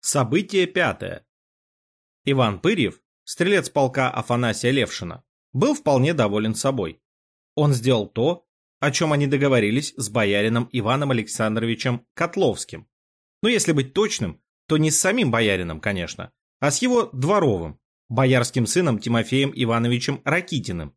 Событие пятое. Иван Пырьев, стрелец полка Афанасия Левшина, был вполне доволен собой. Он сделал то, о чем они договорились с боярином Иваном Александровичем Котловским. Но если быть точным, то не с самим боярином, конечно, а с его дворовым, боярским сыном Тимофеем Ивановичем Ракитиным.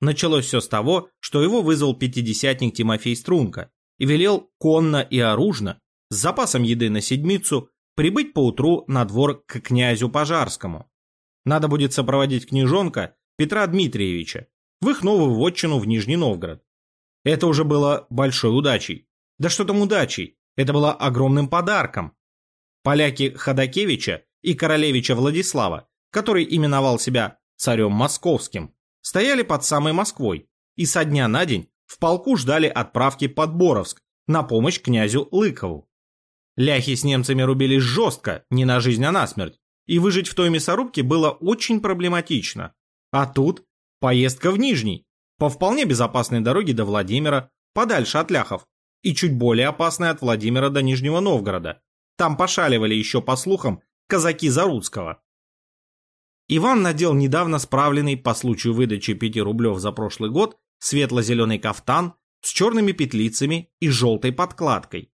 Началось все с того, что его вызвал пятидесятник Тимофей Струнко и велел конно и оружно, с запасом еды на седмицу, прибыть поутру на двор к князю Пожарскому. Надо будет сопроводить княжонка Петра Дмитриевича в их новую вотчину в Нижний Новгород. Это уже было большой удачей. Да что там удачей, это было огромным подарком. Поляки Ходакевича и королевича Владислава, который именовал себя царем московским, стояли под самой Москвой и со дня на день в полку ждали отправки под Боровск на помощь князю Лыкову. Ляхи с немцами рубились жестко, не на жизнь, а на смерть, и выжить в той мясорубке было очень проблематично. А тут поездка в Нижний, по вполне безопасной дороге до Владимира, подальше от ляхов, и чуть более опасной от Владимира до Нижнего Новгорода. Там пошаливали еще, по слухам, казаки Заруцкого. Иван надел недавно справленный по случаю выдачи пяти рублев за прошлый год светло-зеленый кафтан с черными петлицами и желтой подкладкой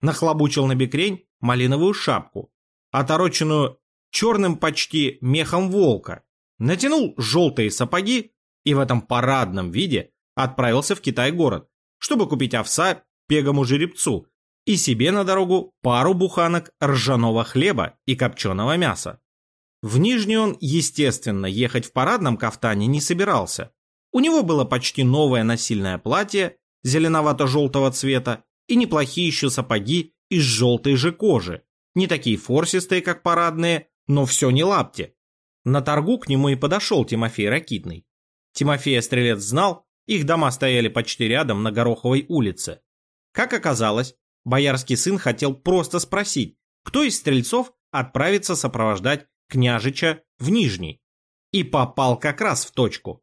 нахлобучил на бекрень малиновую шапку, отороченную черным почти мехом волка, натянул желтые сапоги и в этом парадном виде отправился в Китай-город, чтобы купить овса пегому жеребцу и себе на дорогу пару буханок ржаного хлеба и копченого мяса. В Нижний он, естественно, ехать в парадном кафтане не собирался. У него было почти новое насильное платье зеленовато-желтого цвета и неплохие еще сапоги из желтой же кожи. Не такие форсистые, как парадные, но все не лапти. На торгу к нему и подошел Тимофей Ракитный. Тимофея Стрелец знал, их дома стояли почти рядом на Гороховой улице. Как оказалось, боярский сын хотел просто спросить, кто из стрельцов отправится сопровождать княжича в Нижний. И попал как раз в точку.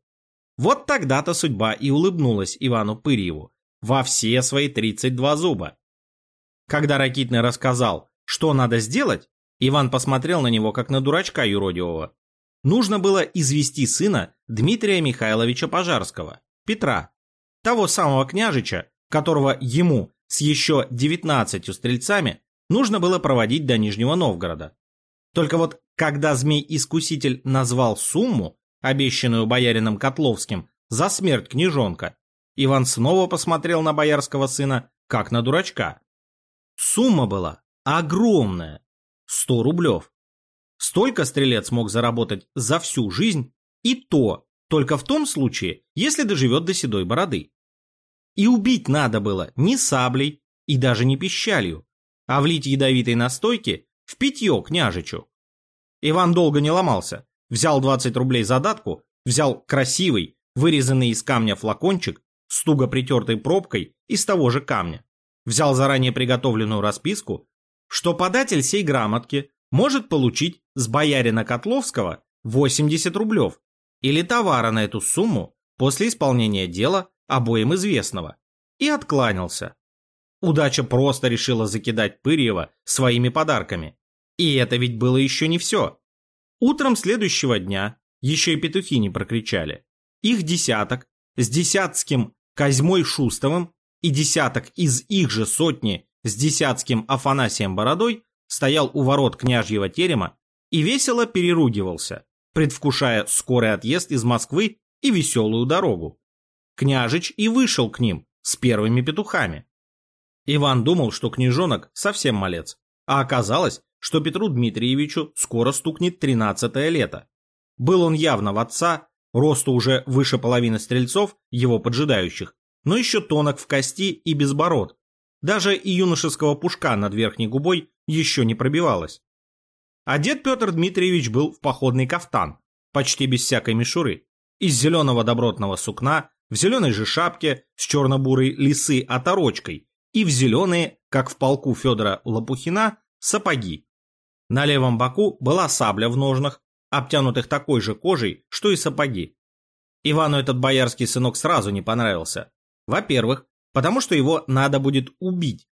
Вот тогда-то судьба и улыбнулась Ивану Пырьеву во все свои 32 зуба. Когда Ракитный рассказал, что надо сделать, Иван посмотрел на него, как на дурачка юродивого. Нужно было извести сына Дмитрия Михайловича Пожарского, Петра, того самого княжича, которого ему с еще 19 стрельцами нужно было проводить до Нижнего Новгорода. Только вот когда змей-искуситель назвал сумму, обещанную боярином Котловским за смерть княжонка, Иван снова посмотрел на боярского сына, как на дурачка. Сумма была огромная – сто рублев. Столько стрелец мог заработать за всю жизнь, и то только в том случае, если доживет до седой бороды. И убить надо было не саблей и даже не пищалью, а влить ядовитой настойки в питье княжичу. Иван долго не ломался, взял 20 рублей задатку, взял красивый, вырезанный из камня флакончик с туго притертой пробкой из того же камня. Взял заранее приготовленную расписку, что податель сей грамотки может получить с боярина Котловского 80 рублев или товара на эту сумму после исполнения дела обоим известного, и откланялся. Удача просто решила закидать Пырьева своими подарками. И это ведь было еще не все. Утром следующего дня еще и петухи не прокричали. Их десяток с десятским Козьмой Шустовым и десяток из их же сотни с десятским Афанасием Бородой стоял у ворот княжьего терема и весело переругивался, предвкушая скорый отъезд из Москвы и веселую дорогу. Княжич и вышел к ним с первыми петухами. Иван думал, что княжонок совсем малец, а оказалось, что Петру Дмитриевичу скоро стукнет тринадцатое лето. Был он явно в отца росту уже выше половины стрельцов, его поджидающих, но еще тонок в кости и безбород. Даже и юношеского пушка над верхней губой еще не пробивалось. Одет Петр Дмитриевич был в походный кафтан, почти без всякой мишуры, из зеленого добротного сукна, в зеленой же шапке с черно-бурой лисы оторочкой и в зеленые, как в полку Федора Лопухина, сапоги. На левом боку была сабля в ножнах, обтянутых такой же кожей, что и сапоги. Ивану этот боярский сынок сразу не понравился. Во-первых, потому что его надо будет убить.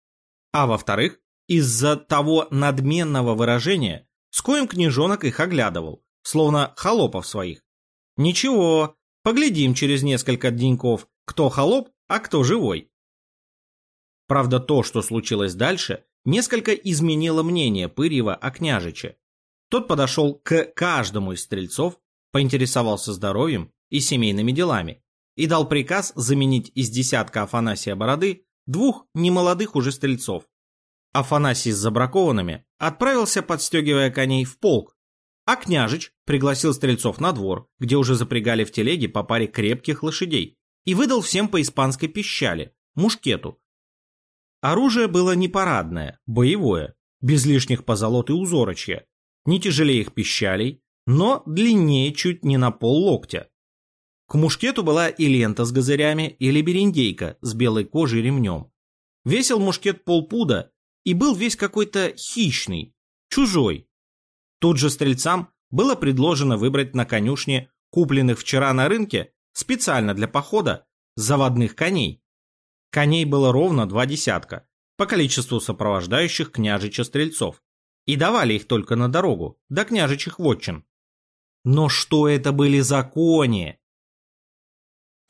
А во-вторых, из-за того надменного выражения, с коим княжонок их оглядывал, словно холопов своих. Ничего, поглядим через несколько деньков, кто холоп, а кто живой. Правда, то, что случилось дальше, несколько изменило мнение Пырьева о княжиче. Тот подошел к каждому из стрельцов, поинтересовался здоровьем и семейными делами и дал приказ заменить из десятка Афанасия Бороды двух немолодых уже стрельцов. Афанасий с забракованными отправился, подстегивая коней, в полк, а княжич пригласил стрельцов на двор, где уже запрягали в телеге по паре крепких лошадей, и выдал всем по испанской пищали, мушкету. Оружие было не парадное, боевое, без лишних позолот и узорочья, не тяжелее их пищалей, но длиннее чуть не на пол локтя. К мушкету была и лента с газырями, или берендейка с белой кожей ремнем. Весил мушкет полпуда и был весь какой-то хищный, чужой. Тут же стрельцам было предложено выбрать на конюшне купленных вчера на рынке специально для похода заводных коней. Коней было ровно два десятка по количеству сопровождающих княжича стрельцов и давали их только на дорогу до княжичих вотчин. Но что это были за кони?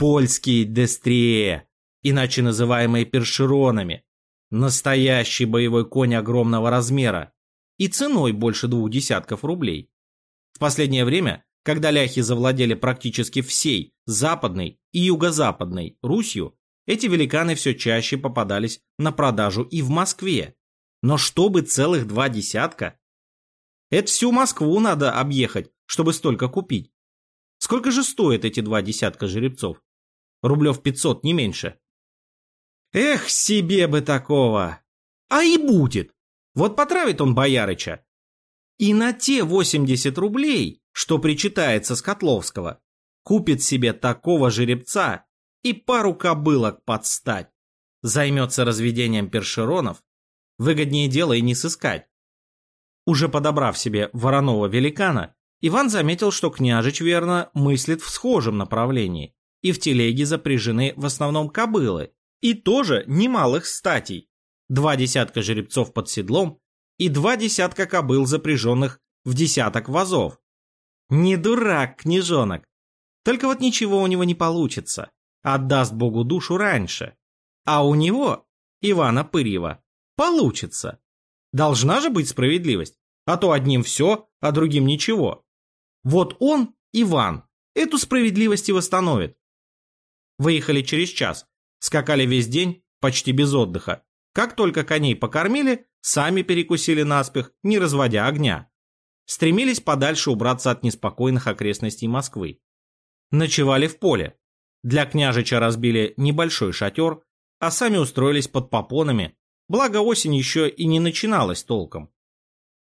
польские дестрие, иначе называемые першеронами, настоящий боевой конь огромного размера и ценой больше двух десятков рублей. В последнее время, когда ляхи завладели практически всей западной и юго-западной Русью, эти великаны все чаще попадались на продажу и в Москве. Но чтобы целых два десятка? Это всю Москву надо объехать, чтобы столько купить. Сколько же стоят эти два десятка жеребцов? Рублев 500, не меньше. Эх, себе бы такого! А и будет! Вот потравит он Боярыча. И на те 80 рублей, что причитается с Котловского, купит себе такого жеребца и пару кобылок подстать. Займется разведением першеронов. Выгоднее дело и не сыскать. Уже подобрав себе вороного великана, Иван заметил, что княжич верно мыслит в схожем направлении и в телеге запряжены в основном кобылы, и тоже немалых статей. Два десятка жеребцов под седлом и два десятка кобыл, запряженных в десяток вазов. Не дурак, княжонок. Только вот ничего у него не получится. Отдаст Богу душу раньше. А у него, Ивана Пырьева, получится. Должна же быть справедливость. А то одним все, а другим ничего. Вот он, Иван, эту справедливость и восстановит. Выехали через час. Скакали весь день, почти без отдыха. Как только коней покормили, сами перекусили наспех, не разводя огня. Стремились подальше убраться от неспокойных окрестностей Москвы. Ночевали в поле. Для княжича разбили небольшой шатер, а сами устроились под попонами, благо осень еще и не начиналась толком.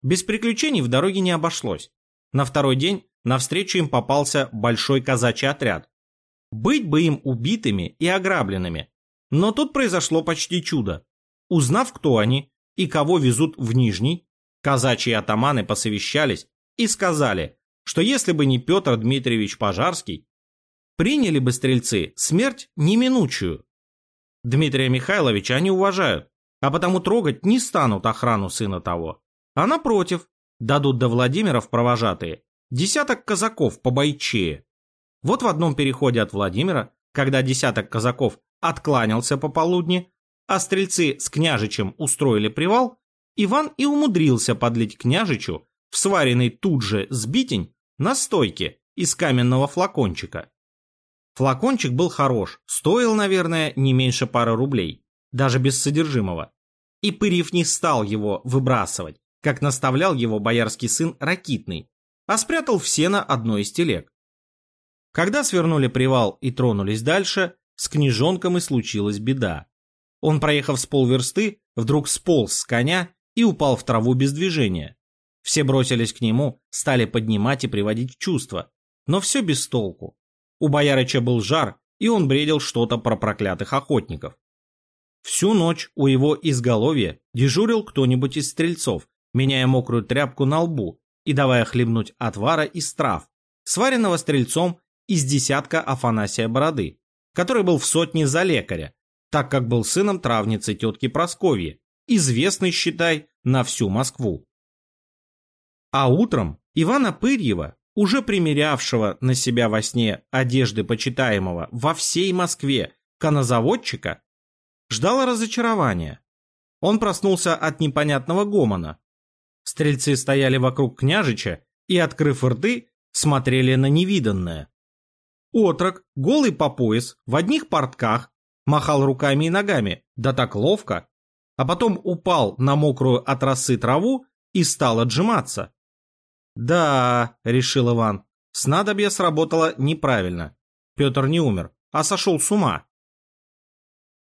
Без приключений в дороге не обошлось. На второй день навстречу им попался большой казачий отряд, быть бы им убитыми и ограбленными. Но тут произошло почти чудо. Узнав, кто они и кого везут в Нижний, казачьи атаманы посовещались и сказали, что если бы не Петр Дмитриевич Пожарский, приняли бы стрельцы смерть неминучую. Дмитрия Михайловича они уважают, а потому трогать не станут охрану сына того. А напротив, дадут до Владимира в провожатые десяток казаков по бойчее. Вот в одном переходе от Владимира, когда десяток казаков откланялся пополудни, а стрельцы с княжичем устроили привал, Иван и умудрился подлить княжичу в сваренный тут же сбитень настойки из каменного флакончика. Флакончик был хорош, стоил, наверное, не меньше пары рублей, даже без содержимого. И Пырьев не стал его выбрасывать, как наставлял его боярский сын Ракитный, а спрятал в сено одной из телег. Когда свернули привал и тронулись дальше, с княжонком и случилась беда. Он, проехав с полверсты, вдруг сполз с коня и упал в траву без движения. Все бросились к нему, стали поднимать и приводить в чувство. Но все без толку. У Боярыча был жар, и он бредил что-то про проклятых охотников. Всю ночь у его изголовья дежурил кто-нибудь из стрельцов, меняя мокрую тряпку на лбу и давая хлебнуть отвара из трав, сваренного стрельцом из десятка Афанасия Бороды, который был в сотне за лекаря, так как был сыном травницы тетки Просковьи, известной, считай, на всю Москву. А утром Ивана Пырьева, уже примерявшего на себя во сне одежды почитаемого во всей Москве конозаводчика, ждало разочарование. Он проснулся от непонятного гомона. Стрельцы стояли вокруг княжича и, открыв рты, смотрели на невиданное. Отрок, голый по пояс, в одних портках, махал руками и ногами, да так ловко, а потом упал на мокрую от росы траву и стал отжиматься. «Да», — решил Иван, — «снадобье сработало неправильно. Петр не умер, а сошел с ума».